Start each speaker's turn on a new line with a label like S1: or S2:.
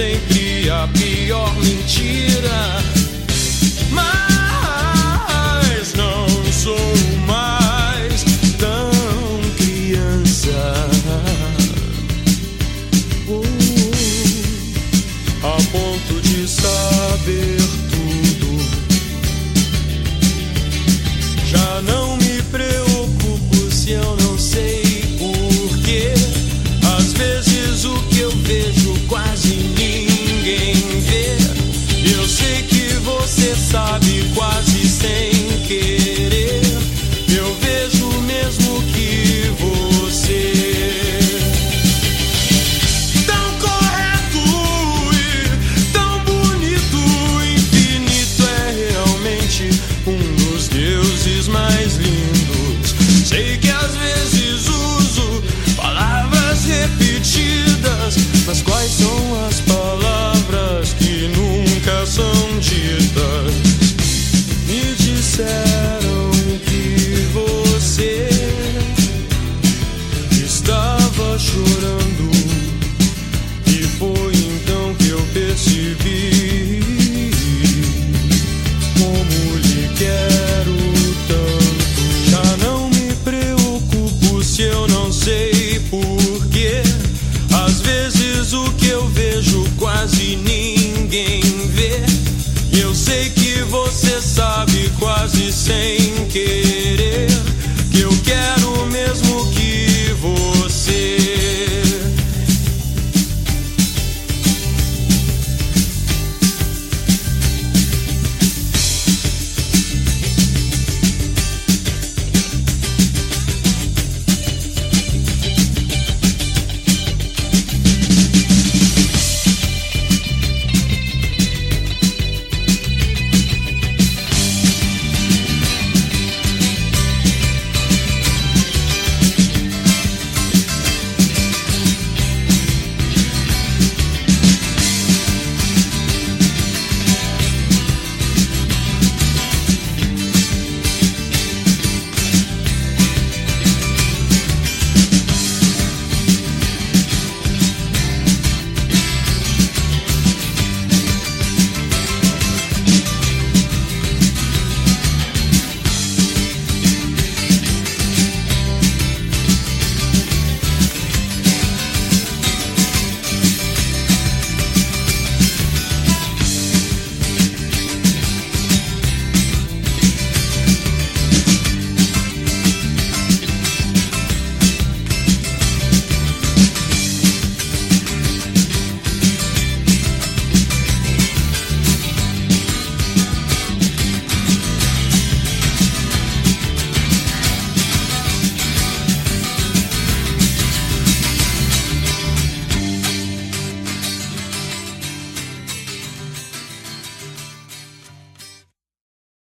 S1: sempre a Sei